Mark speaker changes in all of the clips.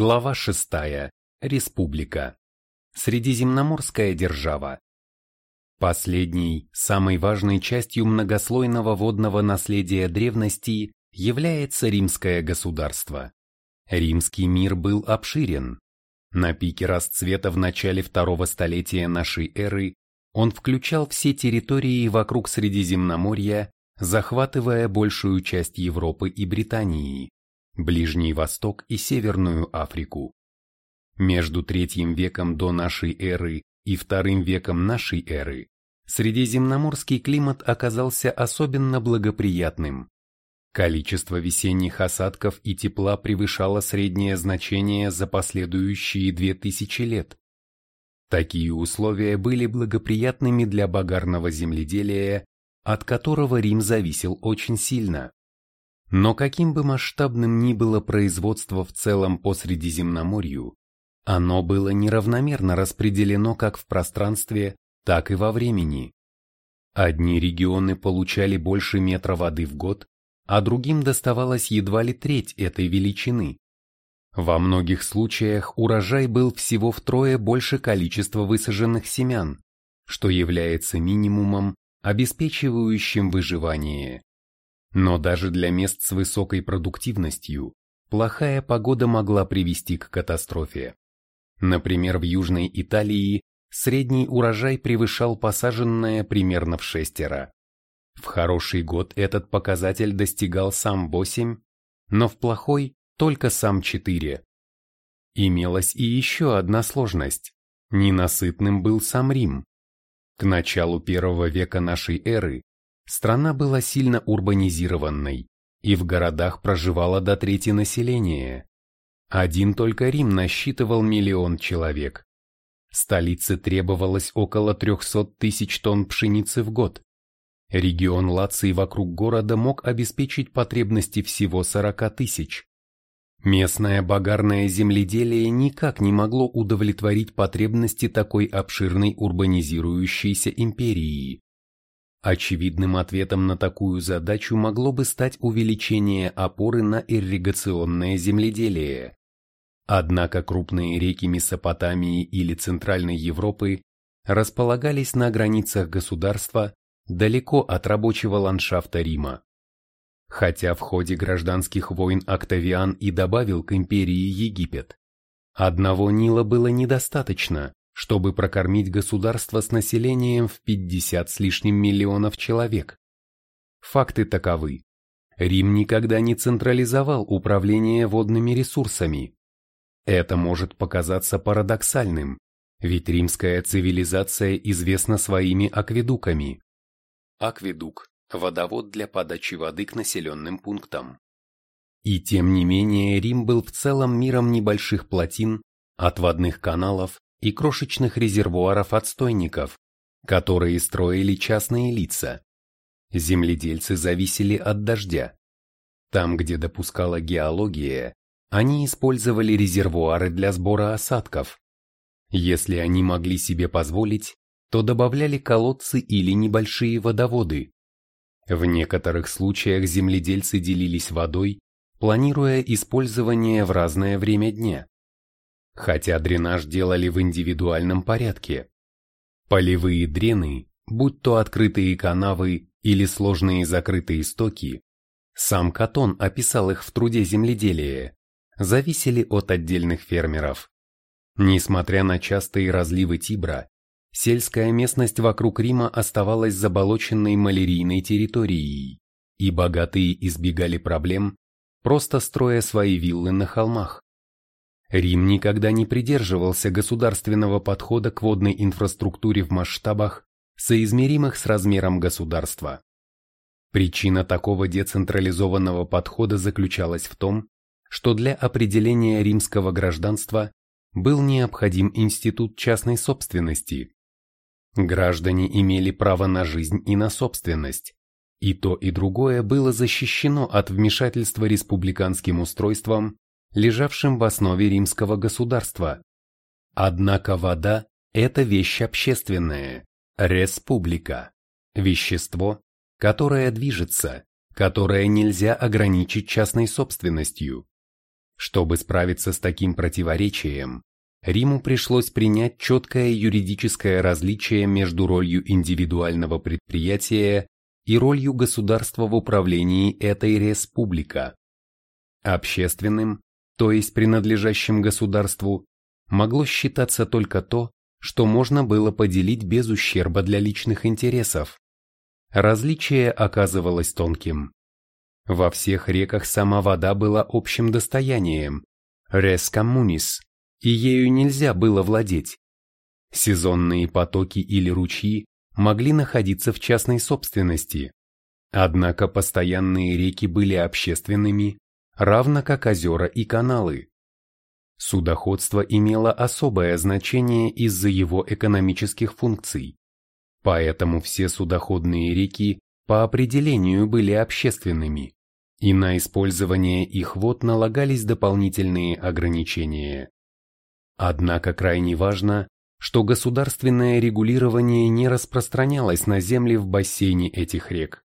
Speaker 1: Глава 6. Республика. Средиземноморская держава. Последней, самой важной частью многослойного водного наследия древности является римское государство. Римский мир был обширен. На пике расцвета в начале второго столетия нашей эры он включал все территории вокруг Средиземноморья, захватывая большую часть Европы и Британии. Ближний Восток и Северную Африку. Между третьим веком до нашей эры и вторым веком нашей эры средиземноморский климат оказался особенно благоприятным. Количество весенних осадков и тепла превышало среднее значение за последующие 2000 лет. Такие условия были благоприятными для багарного земледелия, от которого Рим зависел очень сильно. Но каким бы масштабным ни было производство в целом по Средиземноморью, оно было неравномерно распределено как в пространстве, так и во времени. Одни регионы получали больше метра воды в год, а другим доставалась едва ли треть этой величины. Во многих случаях урожай был всего втрое больше количества высаженных семян, что является минимумом, обеспечивающим выживание. Но даже для мест с высокой продуктивностью плохая погода могла привести к катастрофе. Например, в Южной Италии средний урожай превышал посаженное примерно в шестеро. В хороший год этот показатель достигал сам 8, но в плохой только сам 4. Имелась и еще одна сложность. Ненасытным был сам Рим. К началу первого века нашей эры Страна была сильно урбанизированной, и в городах проживало до трети населения. Один только Рим насчитывал миллион человек. Столице требовалось около 300 тысяч тонн пшеницы в год. Регион Лаций вокруг города мог обеспечить потребности всего 40 тысяч. Местное багарное земледелие никак не могло удовлетворить потребности такой обширной урбанизирующейся империи. Очевидным ответом на такую задачу могло бы стать увеличение опоры на ирригационное земледелие. Однако крупные реки Месопотамии или Центральной Европы располагались на границах государства далеко от рабочего ландшафта Рима. Хотя в ходе гражданских войн Октавиан и добавил к империи Египет, одного Нила было недостаточно, чтобы прокормить государство с населением в 50 с лишним миллионов человек. Факты таковы. Рим никогда не централизовал управление водными ресурсами. Это может показаться парадоксальным, ведь римская цивилизация известна своими акведуками. Акведук – водовод для подачи воды к населенным пунктам. И тем не менее Рим был в целом миром небольших плотин, отводных каналов и крошечных резервуаров отстойников, которые строили частные лица. Земледельцы зависели от дождя. Там, где допускала геология, они использовали резервуары для сбора осадков. Если они могли себе позволить, то добавляли колодцы или небольшие водоводы. В некоторых случаях земледельцы делились водой, планируя использование в разное время дня хотя дренаж делали в индивидуальном порядке. Полевые дрены, будь то открытые канавы или сложные закрытые стоки, сам Катон описал их в труде земледелия, зависели от отдельных фермеров. Несмотря на частые разливы Тибра, сельская местность вокруг Рима оставалась заболоченной малярийной территорией, и богатые избегали проблем, просто строя свои виллы на холмах. Рим никогда не придерживался государственного подхода к водной инфраструктуре в масштабах, соизмеримых с размером государства. Причина такого децентрализованного подхода заключалась в том, что для определения римского гражданства был необходим институт частной собственности. Граждане имели право на жизнь и на собственность, и то и другое было защищено от вмешательства республиканским устройством лежавшим в основе римского государства. Однако вода – это вещь общественная, республика, вещество, которое движется, которое нельзя ограничить частной собственностью. Чтобы справиться с таким противоречием, Риму пришлось принять четкое юридическое различие между ролью индивидуального предприятия и ролью государства в управлении этой республика. Общественным, то есть принадлежащим государству, могло считаться только то, что можно было поделить без ущерба для личных интересов. Различие оказывалось тонким. Во всех реках сама вода была общим достоянием, res communis, и ею нельзя было владеть. Сезонные потоки или ручьи могли находиться в частной собственности, однако постоянные реки были общественными, равно как озера и каналы. Судоходство имело особое значение из-за его экономических функций, поэтому все судоходные реки по определению были общественными, и на использование их вод налагались дополнительные ограничения. Однако крайне важно, что государственное регулирование не распространялось на земли в бассейне этих рек.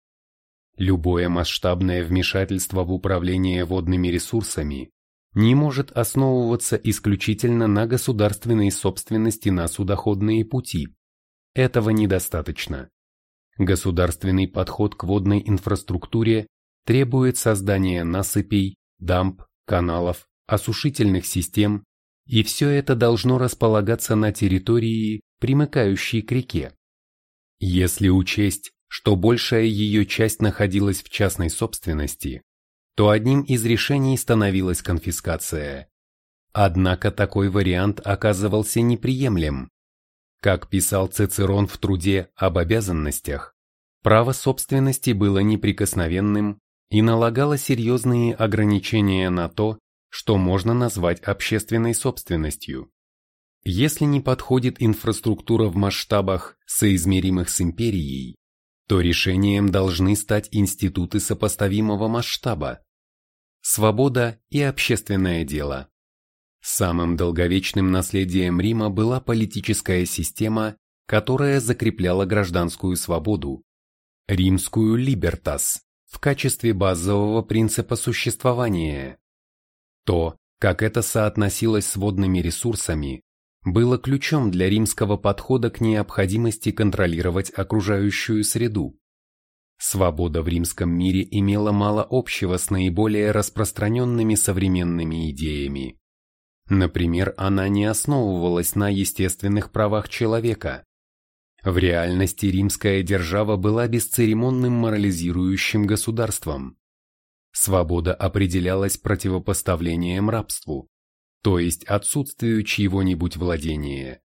Speaker 1: Любое масштабное вмешательство в управление водными ресурсами не может основываться исключительно на государственной собственности на судоходные пути. Этого недостаточно. Государственный подход к водной инфраструктуре требует создания насыпей, дамб, каналов, осушительных систем, и все это должно располагаться на территории, примыкающей к реке. Если учесть, что большая ее часть находилась в частной собственности, то одним из решений становилась конфискация. Однако такой вариант оказывался неприемлем. Как писал Цицерон в труде об обязанностях, право собственности было неприкосновенным и налагало серьезные ограничения на то, что можно назвать общественной собственностью. Если не подходит инфраструктура в масштабах, соизмеримых с империей, то решением должны стать институты сопоставимого масштаба. Свобода и общественное дело. Самым долговечным наследием Рима была политическая система, которая закрепляла гражданскую свободу, римскую либертас, в качестве базового принципа существования. То, как это соотносилось с водными ресурсами, было ключом для римского подхода к необходимости контролировать окружающую среду. Свобода в римском мире имела мало общего с наиболее распространенными современными идеями. Например, она не основывалась на естественных правах человека. В реальности римская держава была бесцеремонным морализирующим государством. Свобода определялась противопоставлением рабству, то есть отсутствию чьего-нибудь владения.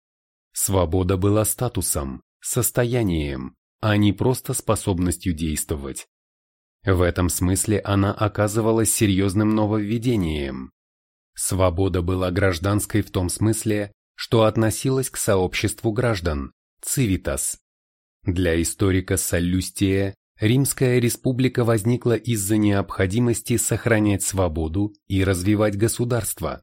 Speaker 1: Свобода была статусом, состоянием, а не просто способностью действовать. В этом смысле она оказывалась серьезным нововведением. Свобода была гражданской в том смысле, что относилась к сообществу граждан, цивитас. Для историка Саллюстия Римская республика возникла из-за необходимости сохранять свободу и развивать государство,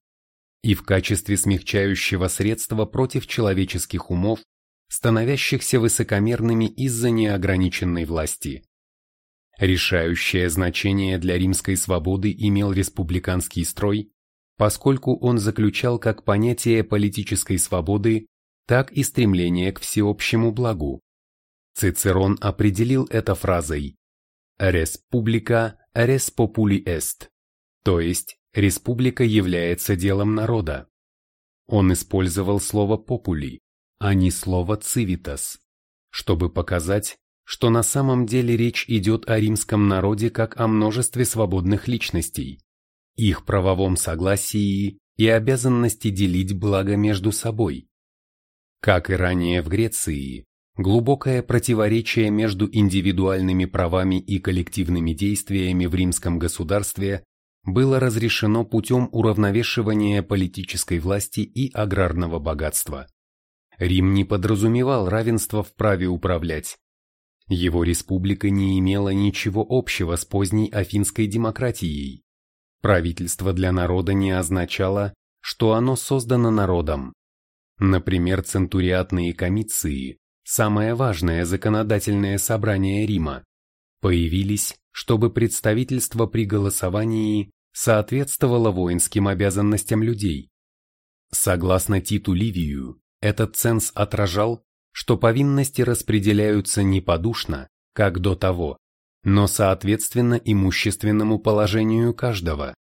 Speaker 1: и в качестве смягчающего средства против человеческих умов, становящихся высокомерными из-за неограниченной власти. Решающее значение для римской свободы имел республиканский строй, поскольку он заключал как понятие политической свободы, так и стремление к всеобщему благу. Цицерон определил это фразой «Res publica res populi est», то есть «республика является делом народа». Он использовал слово «попули», а не слово «civitas», чтобы показать, что на самом деле речь идет о римском народе как о множестве свободных личностей, их правовом согласии и обязанности делить благо между собой. Как и ранее в Греции, Глубокое противоречие между индивидуальными правами и коллективными действиями в римском государстве было разрешено путем уравновешивания политической власти и аграрного богатства. Рим не подразумевал равенства в праве управлять. Его республика не имела ничего общего с поздней афинской демократией. Правительство для народа не означало, что оно создано народом. Например, центуриатные комиции, самое важное законодательное собрание Рима, появились, чтобы представительство при голосовании соответствовало воинским обязанностям людей. Согласно Титу Ливию, этот ценз отражал, что повинности распределяются не подушно, как до того, но соответственно имущественному положению каждого.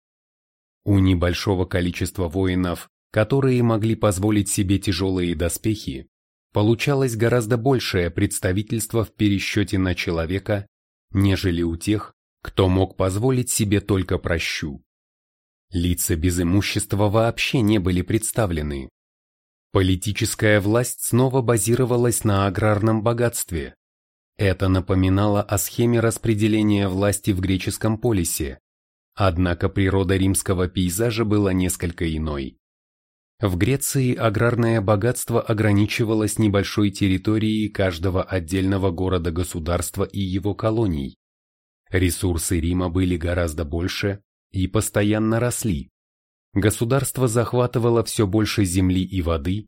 Speaker 1: У небольшого количества воинов, которые могли позволить себе тяжелые доспехи, получалось гораздо большее представительство в пересчете на человека, нежели у тех, кто мог позволить себе только прощу. Лица без имущества вообще не были представлены. Политическая власть снова базировалась на аграрном богатстве. Это напоминало о схеме распределения власти в греческом полисе, однако природа римского пейзажа была несколько иной. В Греции аграрное богатство ограничивалось небольшой территорией каждого отдельного города-государства и его колоний. Ресурсы Рима были гораздо больше и постоянно росли. Государство захватывало все больше земли и воды,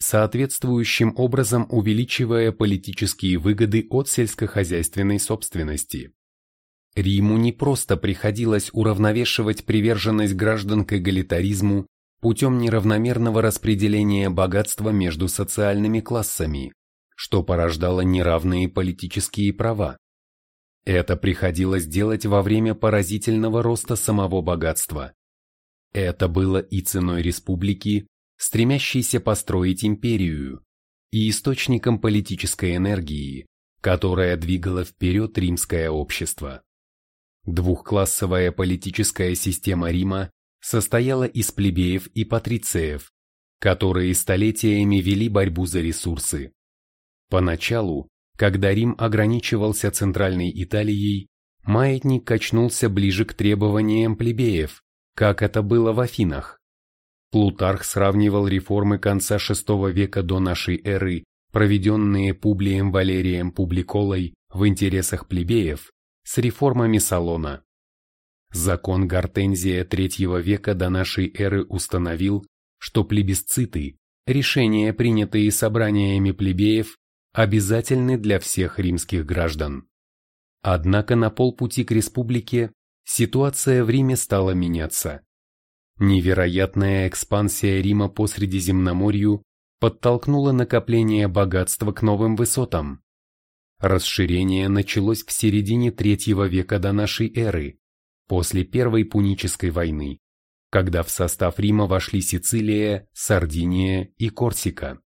Speaker 1: соответствующим образом увеличивая политические выгоды от сельскохозяйственной собственности. Риму не просто приходилось уравновешивать приверженность граждан к эгалитаризму путем неравномерного распределения богатства между социальными классами, что порождало неравные политические права. Это приходилось делать во время поразительного роста самого богатства. Это было и ценой республики, стремящейся построить империю, и источником политической энергии, которая двигала вперед римское общество. Двухклассовая политическая система Рима состояла из плебеев и патрициев, которые столетиями вели борьбу за ресурсы. Поначалу, когда Рим ограничивался Центральной Италией, маятник качнулся ближе к требованиям плебеев, как это было в Афинах. Плутарх сравнивал реформы конца VI века до нашей эры, проведенные Публием Валерием Публиколой в интересах плебеев, с реформами Салона. Закон Гортензия III века до нашей эры установил, что плебисциты, решения, принятые собраниями плебеев, обязательны для всех римских граждан. Однако на полпути к республике ситуация в Риме стала меняться. Невероятная экспансия Рима по Средиземноморью подтолкнула накопление богатства к новым высотам. Расширение началось в середине третьего века до нашей эры, после Первой Пунической войны, когда в состав Рима вошли Сицилия, Сардиния и Корсика.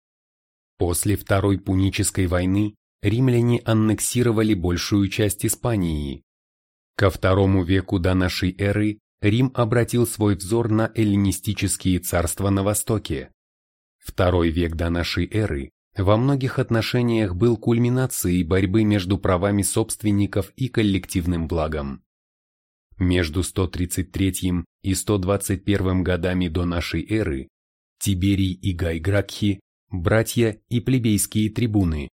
Speaker 1: После Второй Пунической войны римляне аннексировали большую часть Испании. Ко второму веку до нашей эры Рим обратил свой взор на эллинистические царства на Востоке. Второй век до нашей эры во многих отношениях был кульминацией борьбы между правами собственников и коллективным благом. Между 133 и 121 годами до нашей эры Тиберий и Гай Гракхи, братья и плебейские трибуны,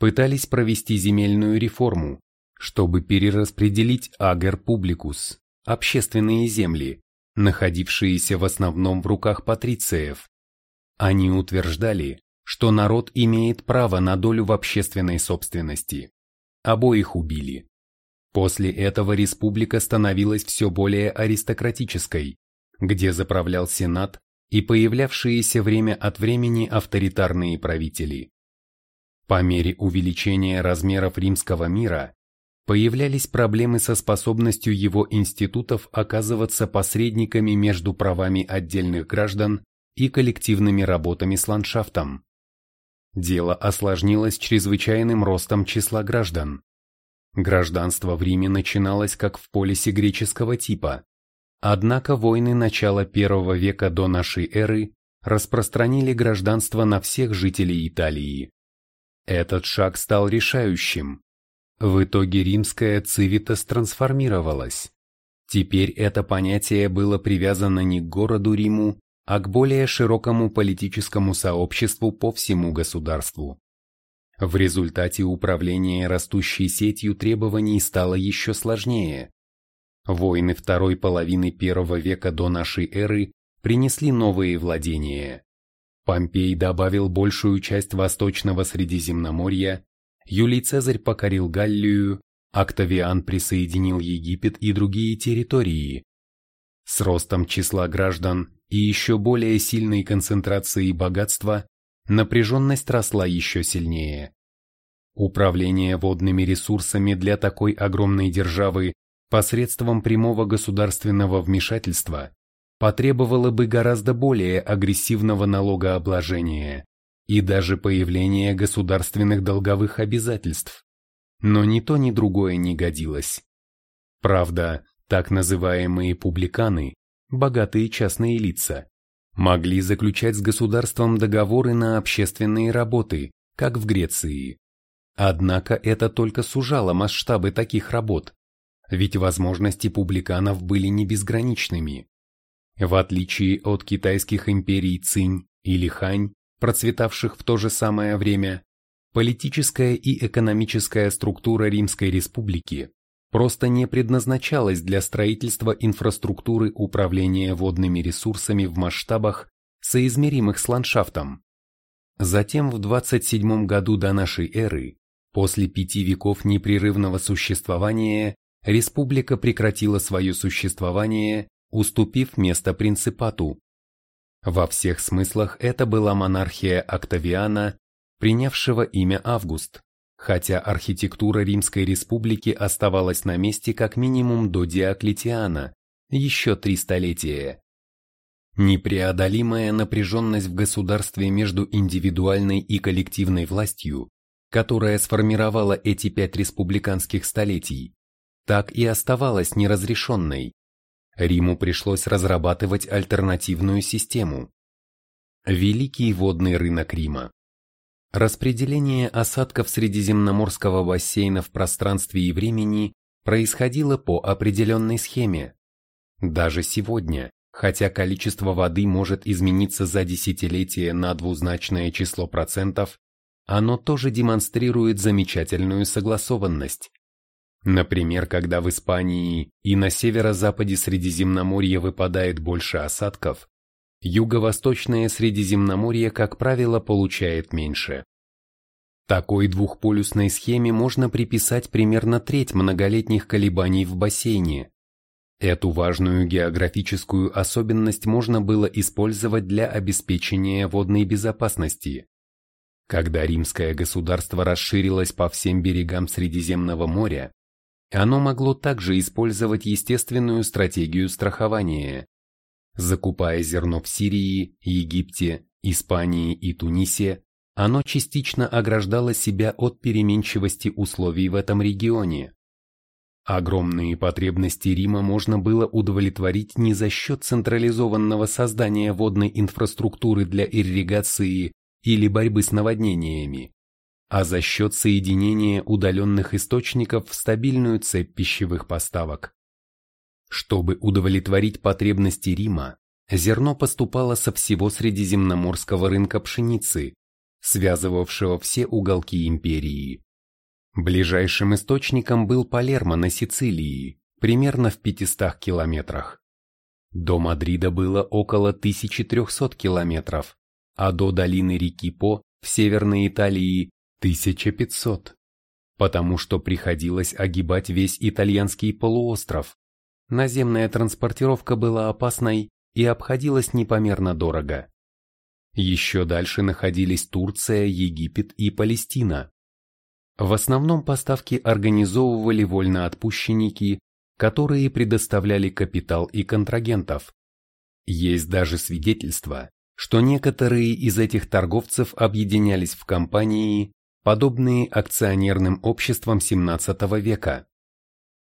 Speaker 1: пытались провести земельную реформу, чтобы перераспределить агер публикус, общественные земли, находившиеся в основном в руках патрициев. Они утверждали, что народ имеет право на долю в общественной собственности. Обоих убили. После этого республика становилась все более аристократической, где заправлял сенат и появлявшиеся время от времени авторитарные правители. По мере увеличения размеров римского мира, появлялись проблемы со способностью его институтов оказываться посредниками между правами отдельных граждан и коллективными работами с ландшафтом. Дело осложнилось чрезвычайным ростом числа граждан. Гражданство в Риме начиналось как в полисе греческого типа, однако войны начала первого века до нашей эры распространили гражданство на всех жителей Италии. Этот шаг стал решающим. В итоге римская цивитас трансформировалась. Теперь это понятие было привязано не к городу Риму, а к более широкому политическому сообществу по всему государству. В результате управления растущей сетью требований стало еще сложнее. Войны второй половины первого века до нашей эры принесли новые владения. Помпей добавил большую часть восточного Средиземноморья, Юлий Цезарь покорил Галлию, Октавиан присоединил Египет и другие территории, С ростом числа граждан и еще более сильной концентрацией богатства напряженность росла еще сильнее. Управление водными ресурсами для такой огромной державы посредством прямого государственного вмешательства потребовало бы гораздо более агрессивного налогообложения и даже появления государственных долговых обязательств. Но ни то, ни другое не годилось. Правда, так называемые публиканы, богатые частные лица, могли заключать с государством договоры на общественные работы, как в Греции. Однако это только сужало масштабы таких работ, ведь возможности публиканов были не безграничными. В отличие от китайских империй Цинь или Хань, процветавших в то же самое время, политическая и экономическая структура Римской республики просто не предназначалась для строительства инфраструктуры управления водными ресурсами в масштабах, соизмеримых с ландшафтом. Затем в 27 году до нашей эры После пяти веков непрерывного существования республика прекратила свое существование, уступив место принципату. Во всех смыслах это была монархия Октавиана, принявшего имя Август, хотя архитектура Римской республики оставалась на месте как минимум до Диоклетиана, еще три столетия. Непреодолимая напряженность в государстве между индивидуальной и коллективной властью которая сформировала эти пять республиканских столетий, так и оставалась неразрешенной. Риму пришлось разрабатывать альтернативную систему. Великий водный рынок Рима. Распределение осадков Средиземноморского бассейна в пространстве и времени происходило по определенной схеме. Даже сегодня, хотя количество воды может измениться за десятилетие на двузначное число процентов, оно тоже демонстрирует замечательную согласованность. Например, когда в Испании и на северо-западе Средиземноморья выпадает больше осадков, юго-восточное Средиземноморье, как правило, получает меньше. Такой двухполюсной схеме можно приписать примерно треть многолетних колебаний в бассейне. Эту важную географическую особенность можно было использовать для обеспечения водной безопасности. Когда римское государство расширилось по всем берегам Средиземного моря, оно могло также использовать естественную стратегию страхования. Закупая зерно в Сирии, Египте, Испании и Тунисе, оно частично ограждало себя от переменчивости условий в этом регионе. Огромные потребности Рима можно было удовлетворить не за счет централизованного создания водной инфраструктуры для ирригации или борьбы с наводнениями, а за счет соединения удаленных источников в стабильную цепь пищевых поставок. Чтобы удовлетворить потребности Рима, зерно поступало со всего средиземноморского рынка пшеницы, связывавшего все уголки империи. Ближайшим источником был Палермо на Сицилии, примерно в 500 километрах. До Мадрида было около 1300 километров, а до долины реки По в Северной Италии 1500, потому что приходилось огибать весь итальянский полуостров. Наземная транспортировка была опасной и обходилась непомерно дорого. Еще дальше находились Турция, Египет и Палестина. В основном поставки организовывали вольноотпущенники, которые предоставляли капитал и контрагентов. Есть даже свидетельства, что некоторые из этих торговцев объединялись в компании, подобные акционерным обществам XVII века.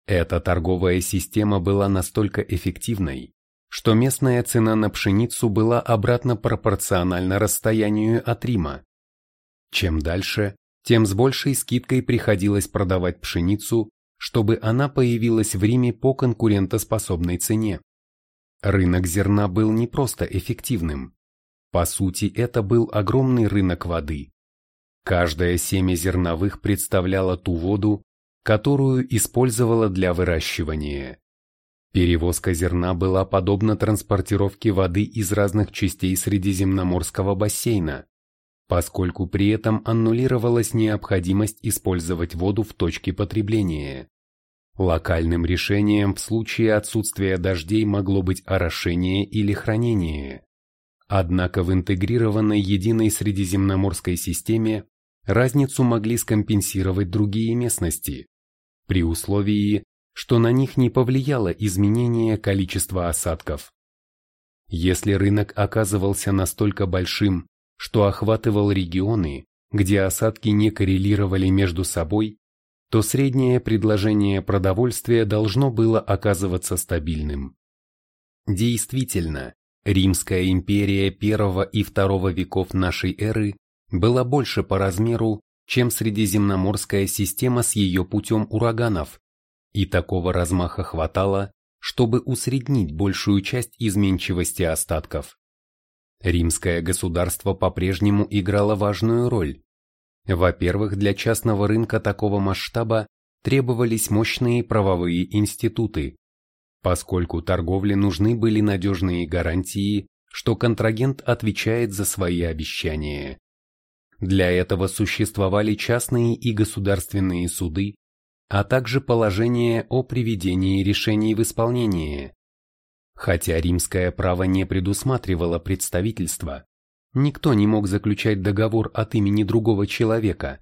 Speaker 1: Эта торговая система была настолько эффективной, что местная цена на пшеницу была обратно пропорциональна расстоянию от Рима. Чем дальше, тем с большей скидкой приходилось продавать пшеницу, чтобы она появилась в Риме по конкурентоспособной цене. Рынок зерна был не просто эффективным, по сути, это был огромный рынок воды. Каждое семя зерновых представляло ту воду, которую использовала для выращивания. Перевозка зерна была подобна транспортировке воды из разных частей Средиземноморского бассейна, поскольку при этом аннулировалась необходимость использовать воду в точке потребления. Локальным решением в случае отсутствия дождей могло быть орошение или хранение. Однако в интегрированной единой средиземноморской системе разницу могли скомпенсировать другие местности, при условии, что на них не повлияло изменение количества осадков. Если рынок оказывался настолько большим, что охватывал регионы, где осадки не коррелировали между собой, то среднее предложение продовольствия должно было оказываться стабильным. Действительно, Римская империя первого и второго веков нашей эры была больше по размеру, чем Средиземноморская система с ее путем ураганов, и такого размаха хватало, чтобы усреднить большую часть изменчивости остатков. Римское государство по-прежнему играло важную роль. Во-первых, для частного рынка такого масштаба требовались мощные правовые институты, поскольку торговле нужны были надежные гарантии, что контрагент отвечает за свои обещания. Для этого существовали частные и государственные суды, а также положение о приведении решений в исполнение. Хотя римское право не предусматривало представительства, никто не мог заключать договор от имени другого человека.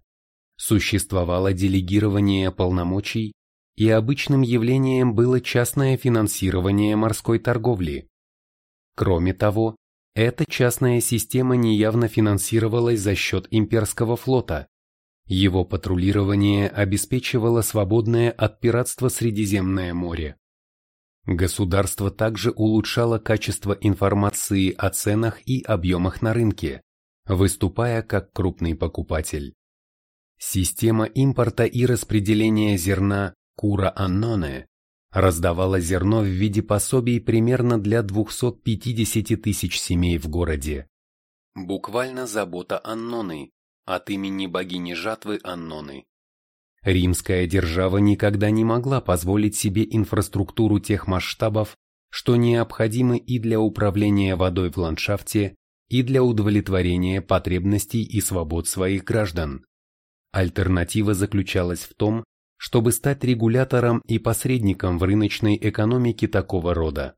Speaker 1: Существовало делегирование полномочий и обычным явлением было частное финансирование морской торговли. Кроме того, эта частная система неявно финансировалась за счет имперского флота. Его патрулирование обеспечивало свободное от пиратства Средиземное море. Государство также улучшало качество информации о ценах и объемах на рынке, выступая как крупный покупатель. Система импорта и распределения зерна Кура Анноне раздавала зерно в виде пособий примерно для 250 тысяч семей в городе. Буквально забота Анноны, от имени богини жатвы Анноны. Римская держава никогда не могла позволить себе инфраструктуру тех масштабов, что необходимы и для управления водой в ландшафте, и для удовлетворения потребностей и свобод своих граждан. Альтернатива заключалась в том, чтобы стать регулятором и посредником в рыночной экономике такого рода.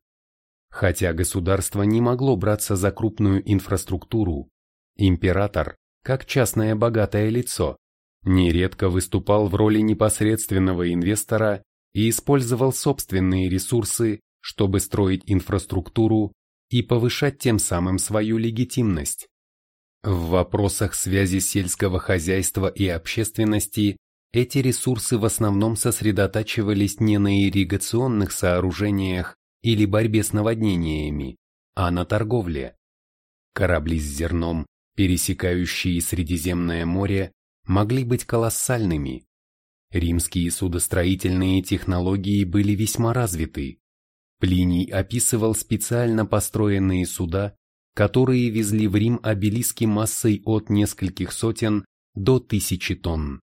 Speaker 1: Хотя государство не могло браться за крупную инфраструктуру, император, как частное богатое лицо, нередко выступал в роли непосредственного инвестора и использовал собственные ресурсы, чтобы строить инфраструктуру и повышать тем самым свою легитимность. В вопросах связи сельского хозяйства и общественности эти ресурсы в основном сосредотачивались не на ирригационных сооружениях или борьбе с наводнениями, а на торговле. Корабли с зерном, пересекающие Средиземное море, могли быть колоссальными. Римские судостроительные технологии были весьма развиты. Плиний описывал специально построенные суда, которые везли в Рим обелиски массой от нескольких сотен до тысячи тонн.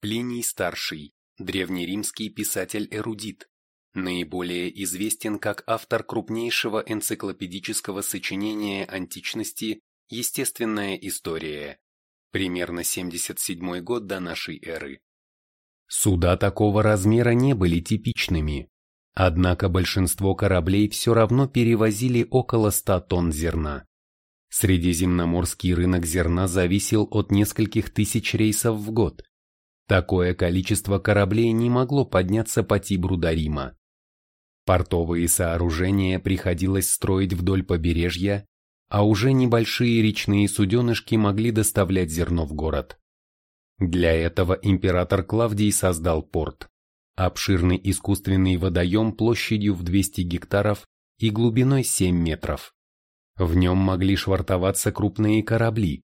Speaker 1: Плиний Старший, древнеримский писатель-эрудит, наиболее известен как автор крупнейшего энциклопедического сочинения античности. «Естественная история», примерно 77 год до нашей эры. Суда такого размера не были типичными, однако большинство кораблей все равно перевозили около 100 тонн зерна. Средиземноморский рынок зерна зависел от нескольких тысяч рейсов в год, Такое количество кораблей не могло подняться по Тибру до Рима. Портовые сооружения приходилось строить вдоль побережья, а уже небольшие речные суденышки могли доставлять зерно в город. Для этого император Клавдий создал порт, обширный искусственный водоем площадью в 200 гектаров и глубиной 7 метров. В нем могли швартоваться крупные корабли.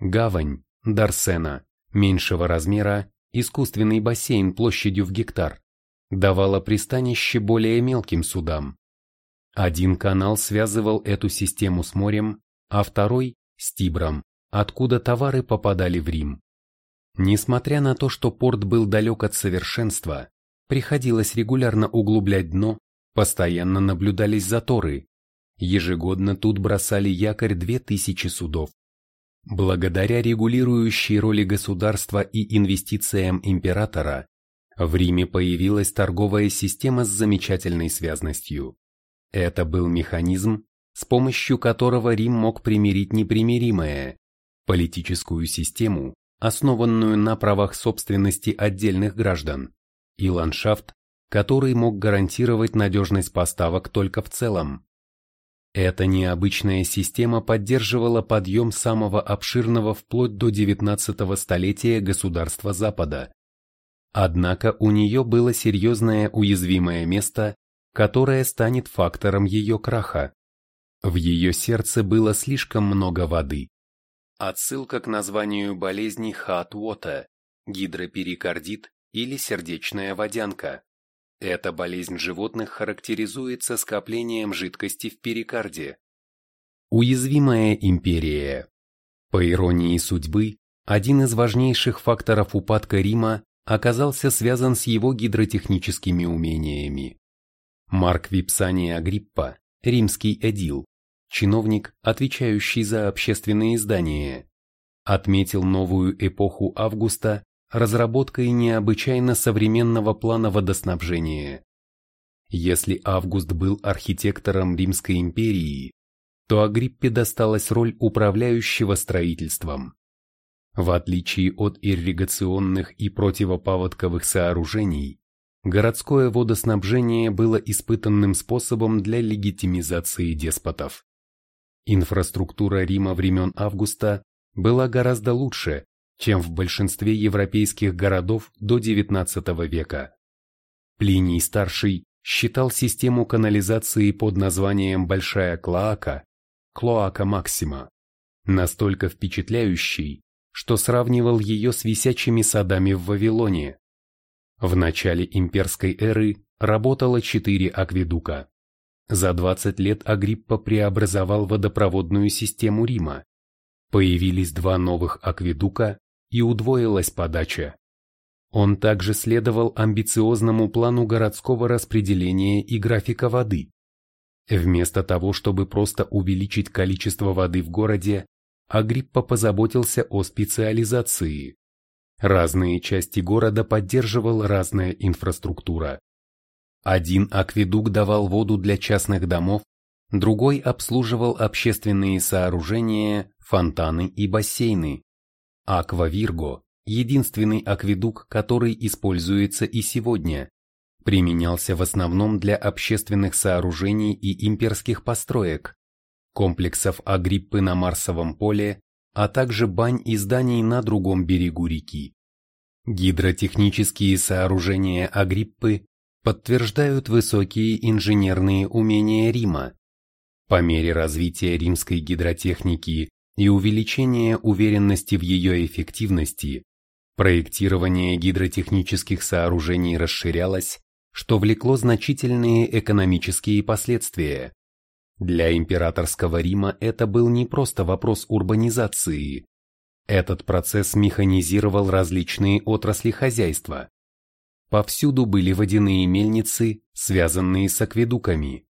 Speaker 1: Гавань, Дарсена, меньшего размера, искусственный бассейн площадью в гектар, давала пристанище более мелким судам. Один канал связывал эту систему с морем, а второй – с Тибром, откуда товары попадали в Рим. Несмотря на то, что порт был далек от совершенства, приходилось регулярно углублять дно, постоянно наблюдались заторы. Ежегодно тут бросали якорь 2000 судов. Благодаря регулирующей роли государства и инвестициям императора, В Риме появилась торговая система с замечательной связностью. Это был механизм, с помощью которого Рим мог примирить непримиримое, политическую систему, основанную на правах собственности отдельных граждан, и ландшафт, который мог гарантировать надежность поставок только в целом. Эта необычная система поддерживала подъем самого обширного вплоть до XIX столетия государства Запада. Однако у нее было серьезное уязвимое место, которое станет фактором ее краха. В ее сердце было слишком много воды. Отсылка к названию болезни Хатвота, гидроперикардит или сердечная водянка. Эта болезнь животных характеризуется скоплением жидкости в перикарде. Уязвимая империя. По иронии судьбы, один из важнейших факторов упадка Рима оказался связан с его гидротехническими умениями. Марк Випсаний Агриппа, римский эдил, чиновник, отвечающий за общественные издания, отметил новую эпоху Августа разработкой необычайно современного плана водоснабжения. Если Август был архитектором Римской империи, то Агриппе досталась роль управляющего строительством. В отличие от ирригационных и противопаводковых сооружений, городское водоснабжение было испытанным способом для легитимизации деспотов. Инфраструктура Рима времен Августа была гораздо лучше, чем в большинстве европейских городов до XIX века. Плиний Старший считал систему канализации под названием Большая Клоака, Клоака Максима, настолько впечатляющей, что сравнивал ее с висячими садами в Вавилоне. В начале имперской эры работало четыре акведука. За 20 лет Агриппа преобразовал водопроводную систему Рима. Появились два новых акведука и удвоилась подача. Он также следовал амбициозному плану городского распределения и графика воды. Вместо того, чтобы просто увеличить количество воды в городе, Агриппа позаботился о специализации. Разные части города поддерживал разная инфраструктура. Один акведук давал воду для частных домов, другой обслуживал общественные сооружения, фонтаны и бассейны. Аквавирго, единственный акведук, который используется и сегодня, применялся в основном для общественных сооружений и имперских построек, комплексов Агриппы на Марсовом поле, а также бань и зданий на другом берегу реки. Гидротехнические сооружения Агриппы подтверждают высокие инженерные умения Рима. По мере развития римской гидротехники и увеличение уверенности в ее эффективности, проектирование гидротехнических сооружений расширялось, что влекло значительные экономические последствия. Для императорского Рима это был не просто вопрос урбанизации. Этот процесс механизировал различные отрасли хозяйства. Повсюду были водяные мельницы, связанные с акведуками.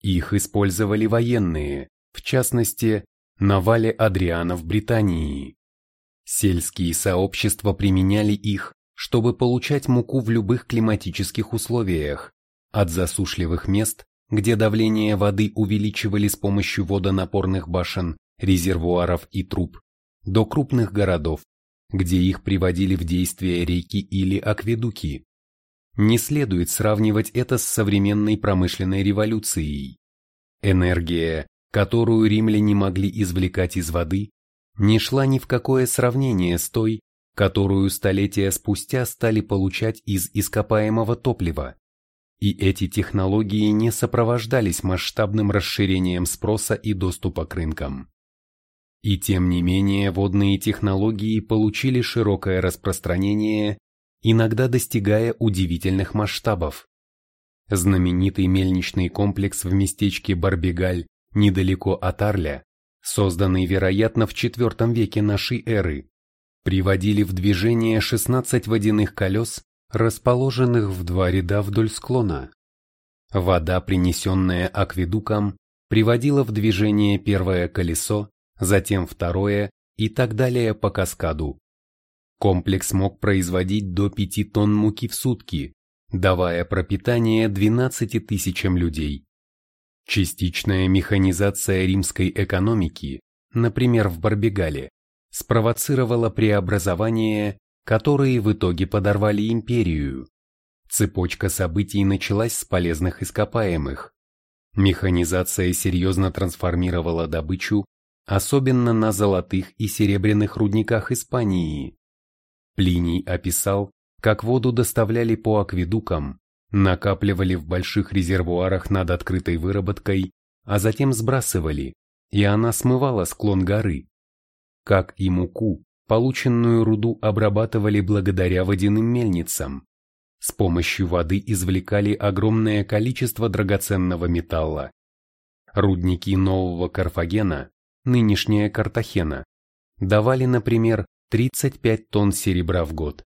Speaker 1: Их использовали военные, в частности, на вале Адриана в Британии. Сельские сообщества применяли их, чтобы получать муку в любых климатических условиях, от засушливых мест, где давление воды увеличивали с помощью водонапорных башен, резервуаров и труб, до крупных городов, где их приводили в действие реки или акведуки. Не следует сравнивать это с современной промышленной революцией. Энергия, которую римляне могли извлекать из воды, не шла ни в какое сравнение с той, которую столетия спустя стали получать из ископаемого топлива. И эти технологии не сопровождались масштабным расширением спроса и доступа к рынкам. И тем не менее водные технологии получили широкое распространение, иногда достигая удивительных масштабов. Знаменитый мельничный комплекс в местечке Барбигаль недалеко от Арля, созданный, вероятно, в IV веке нашей эры, приводили в движение 16 водяных колес, расположенных в два ряда вдоль склона. Вода, принесенная акведуком, приводила в движение первое колесо, затем второе и так далее по каскаду. Комплекс мог производить до 5 тонн муки в сутки, давая пропитание 12 тысячам людей. Частичная механизация римской экономики, например в Барбигале, спровоцировала преобразования, которые в итоге подорвали империю. Цепочка событий началась с полезных ископаемых. Механизация серьезно трансформировала добычу, особенно на золотых и серебряных рудниках Испании. Плиний описал, как воду доставляли по акведукам, накапливали в больших резервуарах над открытой выработкой, а затем сбрасывали, и она смывала склон горы. Как и муку, полученную руду обрабатывали благодаря водяным мельницам. С помощью воды извлекали огромное количество драгоценного металла. Рудники нового Карфагена, нынешняя Картахена, давали, например, 35 тонн серебра в год.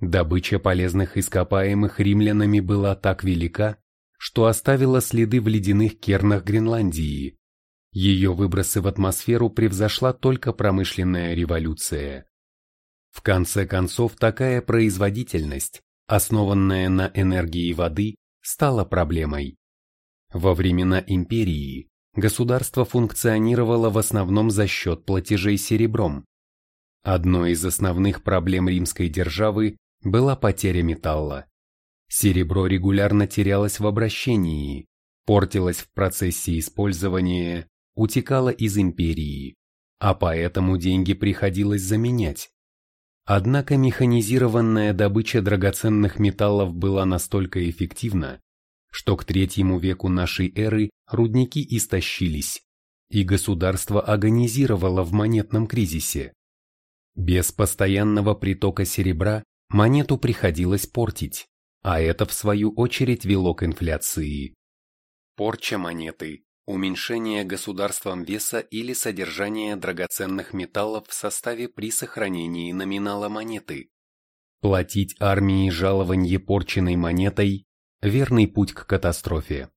Speaker 1: Добыча полезных ископаемых римлянами была так велика, что оставила следы в ледяных кернах Гренландии. Ее выбросы в атмосферу превзошла только промышленная революция. В конце концов, такая производительность, основанная на энергии воды, стала проблемой. Во времена империи государство функционировало в основном за счет платежей серебром. Одной из основных проблем римской державы была потеря металла. Серебро регулярно терялось в обращении, портилось в процессе использования, утекало из империи, а поэтому деньги приходилось заменять. Однако механизированная добыча драгоценных металлов была настолько эффективна, что к третьему веку нашей эры рудники истощились, и государство агонизировало в монетном кризисе. Без постоянного притока серебра монету приходилось портить, а это в свою очередь вело к инфляции. Порча монеты, уменьшение государством веса или содержание драгоценных металлов в составе при сохранении номинала монеты. Платить армии жалование порченной монетой – верный путь к катастрофе.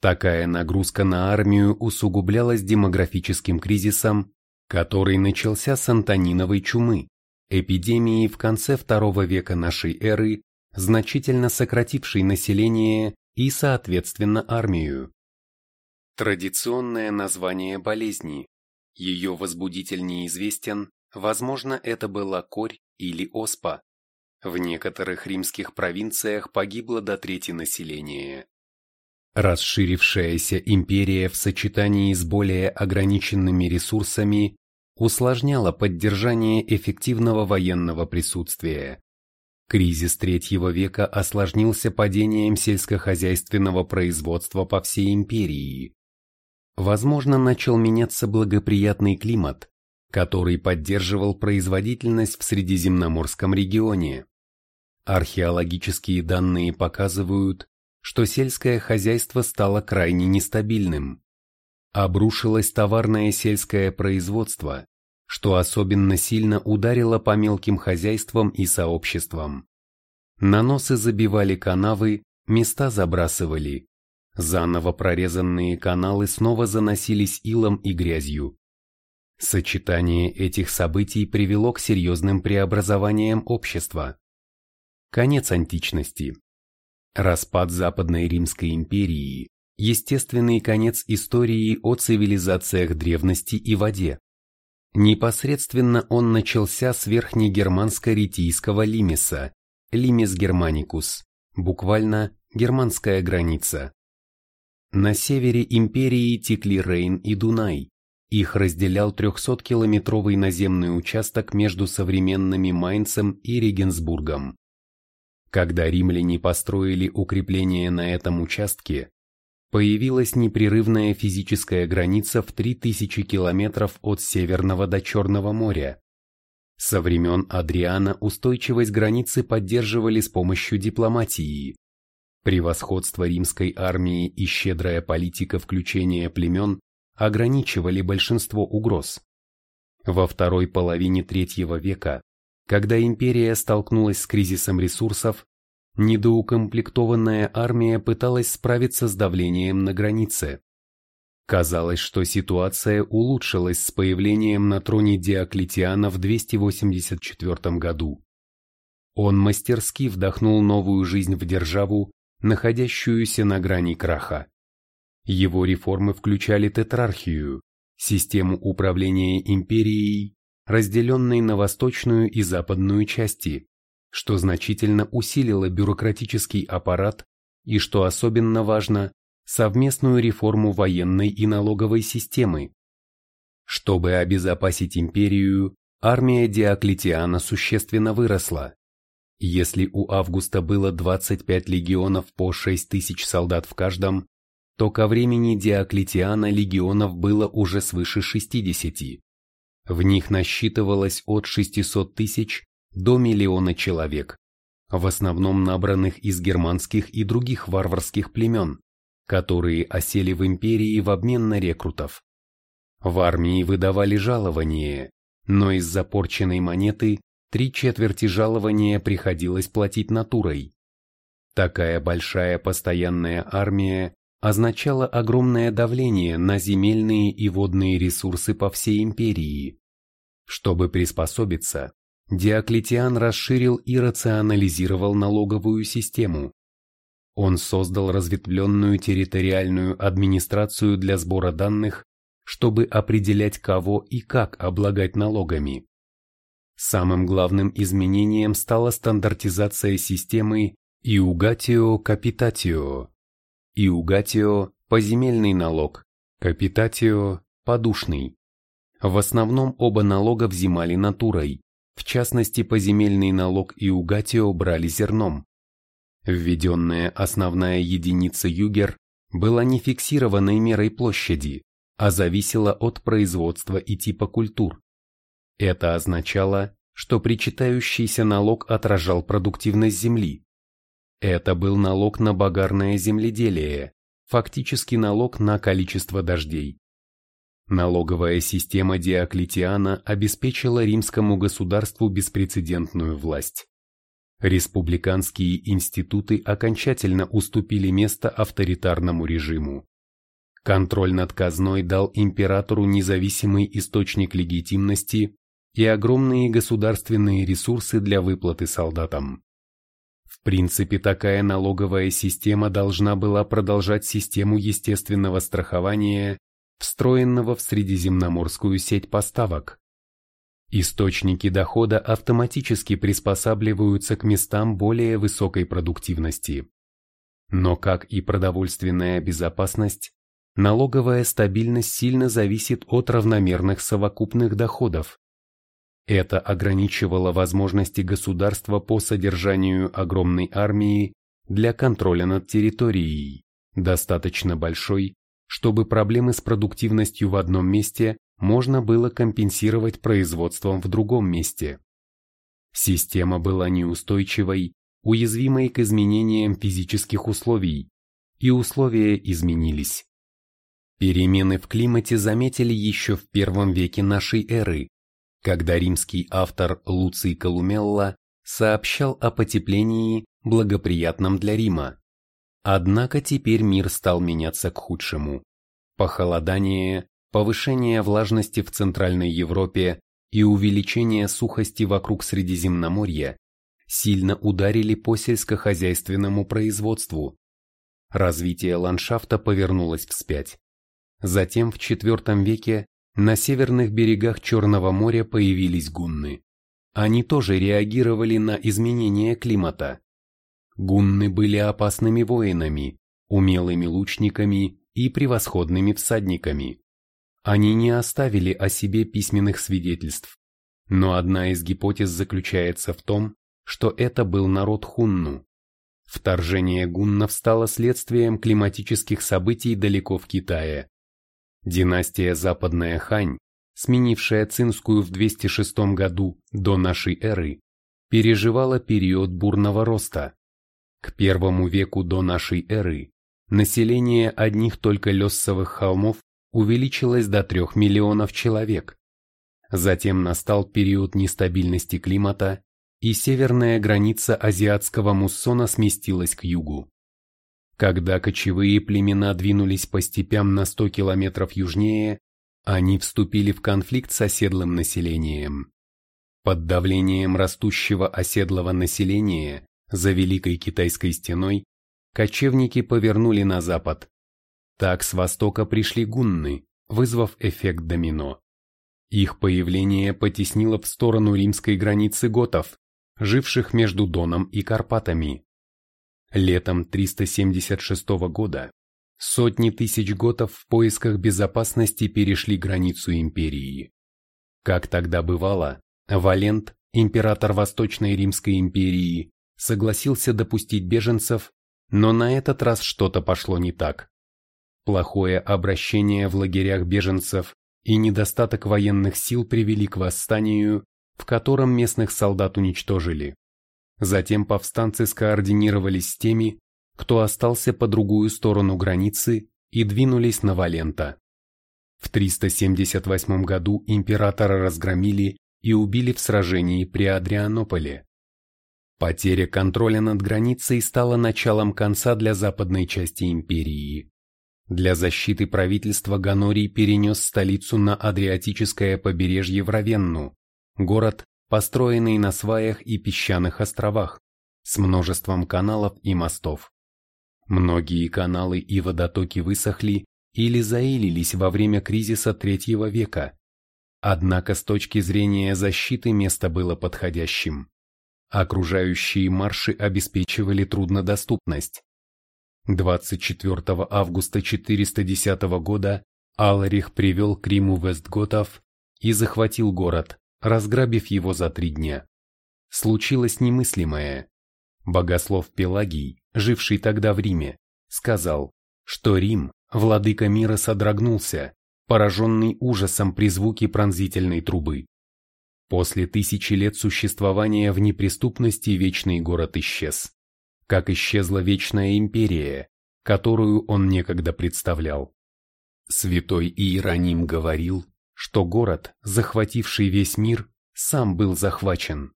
Speaker 1: Такая нагрузка на армию усугублялась демографическим кризисом, который начался с антониновой чумы, эпидемии в конце II века нашей эры, значительно сократившей население и, соответственно, армию. Традиционное название болезни. Ее возбудитель неизвестен, возможно, это была корь или оспа. В некоторых римских провинциях погибло до трети населения. Расширившаяся империя в сочетании с более ограниченными ресурсами усложняло поддержание эффективного военного присутствия. Кризис третьего века осложнился падением сельскохозяйственного производства по всей империи. Возможно, начал меняться благоприятный климат, который поддерживал производительность в Средиземноморском регионе. Археологические данные показывают, что сельское хозяйство стало крайне нестабильным обрушилось товарное сельское производство, что особенно сильно ударило по мелким хозяйствам и сообществам. Наносы забивали канавы, места забрасывали. Заново прорезанные каналы снова заносились илом и грязью. Сочетание этих событий привело к серьезным преобразованиям общества. Конец античности. Распад Западной Римской империи, естественный конец истории о цивилизациях древности и воде. Непосредственно он начался с верхнегерманско-ретийского лимеса, лимес германикус, буквально германская граница. На севере империи текли Рейн и Дунай. Их разделял 300-километровый наземный участок между современными Майнцем и Регенсбургом. Когда римляне построили укрепления на этом участке, появилась непрерывная физическая граница в 3000 километров от Северного до Черного моря. Со времен Адриана устойчивость границы поддерживали с помощью дипломатии. Превосходство римской армии и щедрая политика включения племен ограничивали большинство угроз. Во второй половине третьего века, когда империя столкнулась с кризисом ресурсов, недоукомплектованная армия пыталась справиться с давлением на границе. Казалось, что ситуация улучшилась с появлением на троне Диоклетиана в 284 году. Он мастерски вдохнул новую жизнь в державу, находящуюся на грани краха. Его реформы включали тетрархию, систему управления империей, разделенной на восточную и западную части, что значительно усилило бюрократический аппарат и, что особенно важно, совместную реформу военной и налоговой системы. Чтобы обезопасить империю, армия Диоклетиана существенно выросла. Если у Августа было 25 легионов по 6 тысяч солдат в каждом, то ко времени Диоклетиана легионов было уже свыше 60. В них насчитывалось от 600 тысяч до миллиона человек, в основном набранных из германских и других варварских племен, которые осели в империи в обмен на рекрутов. В армии выдавали жалование, но из-за порченной монеты три четверти жалования приходилось платить натурой. Такая большая постоянная армия означала огромное давление на земельные и водные ресурсы по всей империи. Чтобы приспособиться, Диоклетиан расширил и рационализировал налоговую систему. Он создал разветвленную территориальную администрацию для сбора данных, чтобы определять кого и как облагать налогами. Самым главным изменением стала стандартизация системы Иугатио Капитатио. Иугатио – поземельный налог, Капитатио – подушный. В основном оба налога взимали натурой. В частности, поземельный налог и угатио брали зерном. Введенная основная единица югер была не фиксированной мерой площади, а зависела от производства и типа культур. Это означало, что причитающийся налог отражал продуктивность земли. Это был налог на багарное земледелие, фактически налог на количество дождей. Налоговая система Диоклетиана обеспечила римскому государству беспрецедентную власть. Республиканские институты окончательно уступили место авторитарному режиму. Контроль над казной дал императору независимый источник легитимности и огромные государственные ресурсы для выплаты солдатам. В принципе, такая налоговая система должна была продолжать систему естественного страхования встроенного в средиземноморскую сеть поставок. Источники дохода автоматически приспосабливаются к местам более высокой продуктивности. Но как и продовольственная безопасность, налоговая стабильность сильно зависит от равномерных совокупных доходов. Это ограничивало возможности государства по содержанию огромной армии для контроля над территорией, достаточно большой, чтобы проблемы с продуктивностью в одном месте можно было компенсировать производством в другом месте. Система была неустойчивой, уязвимой к изменениям физических условий, и условия изменились. Перемены в климате заметили еще в первом веке нашей эры, когда римский автор Луций Колумелла сообщал о потеплении, благоприятном для Рима. Однако теперь мир стал меняться к худшему. Похолодание, повышение влажности в Центральной Европе и увеличение сухости вокруг Средиземноморья сильно ударили по сельскохозяйственному производству. Развитие ландшафта повернулось вспять. Затем в IV веке на северных берегах Черного моря появились гунны. Они тоже реагировали на изменения климата. Гунны были опасными воинами, умелыми лучниками и превосходными всадниками. Они не оставили о себе письменных свидетельств, но одна из гипотез заключается в том, что это был народ хунну. Вторжение гуннов стало следствием климатических событий далеко в Китае. Династия Западная Хань, сменившая Цинскую в 206 году до нашей эры, переживала период бурного роста. К первому веку до нашей эры население одних только Лессовых холмов увеличилось до 3 миллионов человек. Затем настал период нестабильности климата, и северная граница азиатского муссона сместилась к югу. Когда кочевые племена двинулись по степям на 100 километров южнее, они вступили в конфликт с оседлым населением. Под давлением растущего оседлого населения за Великой Китайской стеной кочевники повернули на запад. Так с востока пришли гунны, вызвав эффект домино. Их появление потеснило в сторону римской границы готов, живших между Доном и Карпатами. Летом 376 года сотни тысяч готов в поисках безопасности перешли границу империи. Как тогда бывало, Валент, император Восточной Римской империи, согласился допустить беженцев, но на этот раз что-то пошло не так. Плохое обращение в лагерях беженцев и недостаток военных сил привели к восстанию, в котором местных солдат уничтожили. Затем повстанцы скоординировались с теми, кто остался по другую сторону границы и двинулись на Валента. В 378 году императора разгромили и убили в сражении при Адрианополе. Потеря контроля над границей стала началом конца для западной части империи. Для защиты правительства Ганорий перенес столицу на Адриатическое побережье в Равенну, город, построенный на сваях и песчаных островах, с множеством каналов и мостов. Многие каналы и водотоки высохли или заилились во время кризиса третьего века. Однако с точки зрения защиты место было подходящим. Окружающие марши обеспечивали труднодоступность. 24 августа 410 года Аларих привел к Риму Вестготов и захватил город, разграбив его за три дня. Случилось немыслимое. Богослов Пелагий, живший тогда в Риме, сказал, что Рим, владыка мира, содрогнулся, пораженный ужасом при звуке пронзительной трубы. После тысячи лет существования в неприступности вечный город исчез, как исчезла вечная империя, которую он некогда представлял. Святой Иероним говорил, что город, захвативший весь мир, сам был захвачен.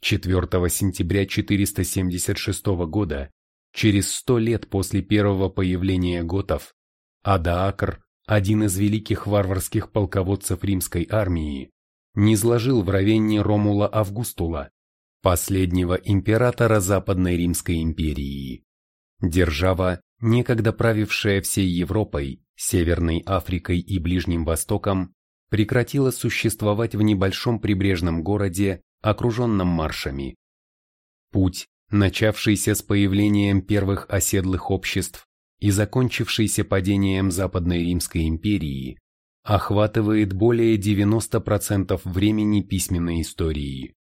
Speaker 1: 4 сентября 476 года, через сто лет после первого появления готов, Адаакр, один из великих варварских полководцев римской армии, низложил в Равенне Ромула Августула, последнего императора Западной Римской империи. Держава, некогда правившая всей Европой, Северной Африкой и Ближним Востоком, прекратила существовать в небольшом прибрежном городе, окруженном маршами. Путь, начавшийся с появлением первых оседлых обществ и закончившийся падением Западной Римской империи, охватывает более 90% времени письменной истории.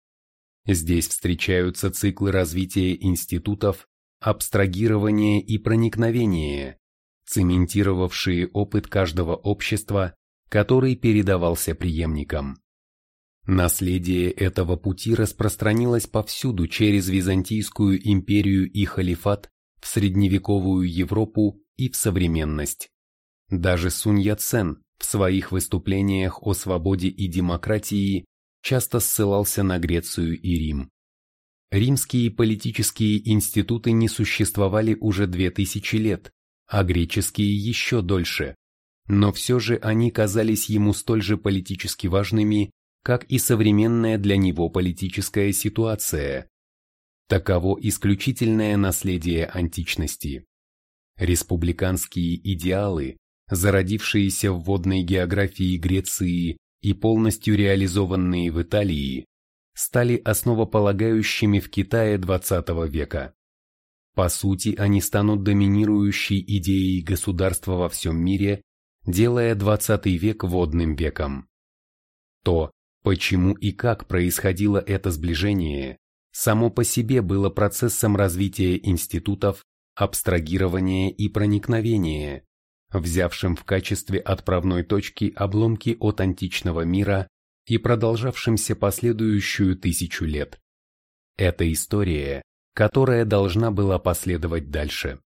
Speaker 1: Здесь встречаются циклы развития институтов, абстрагирования и проникновения, цементировавшие опыт каждого общества, который передавался преемникам. Наследие этого пути распространилось повсюду через Византийскую империю и халифат в средневековую Европу и в современность. Даже Сунь Яцен в своих выступлениях о свободе и демократии часто ссылался на Грецию и Рим. Римские политические институты не существовали уже две тысячи лет, а греческие еще дольше. Но все же они казались ему столь же политически важными, как и современная для него политическая ситуация. Таково исключительное наследие античности. Республиканские идеалы, зародившиеся в водной географии Греции и полностью реализованные в Италии, стали основополагающими в Китае XX века. По сути, они станут доминирующей идеей государства во всем мире, делая XX век водным веком. То, почему и как происходило это сближение, само по себе было процессом развития институтов, абстрагирования и проникновения, взявшим в качестве отправной точки обломки от античного мира и продолжавшимся последующую тысячу лет. Это история, которая должна была последовать дальше.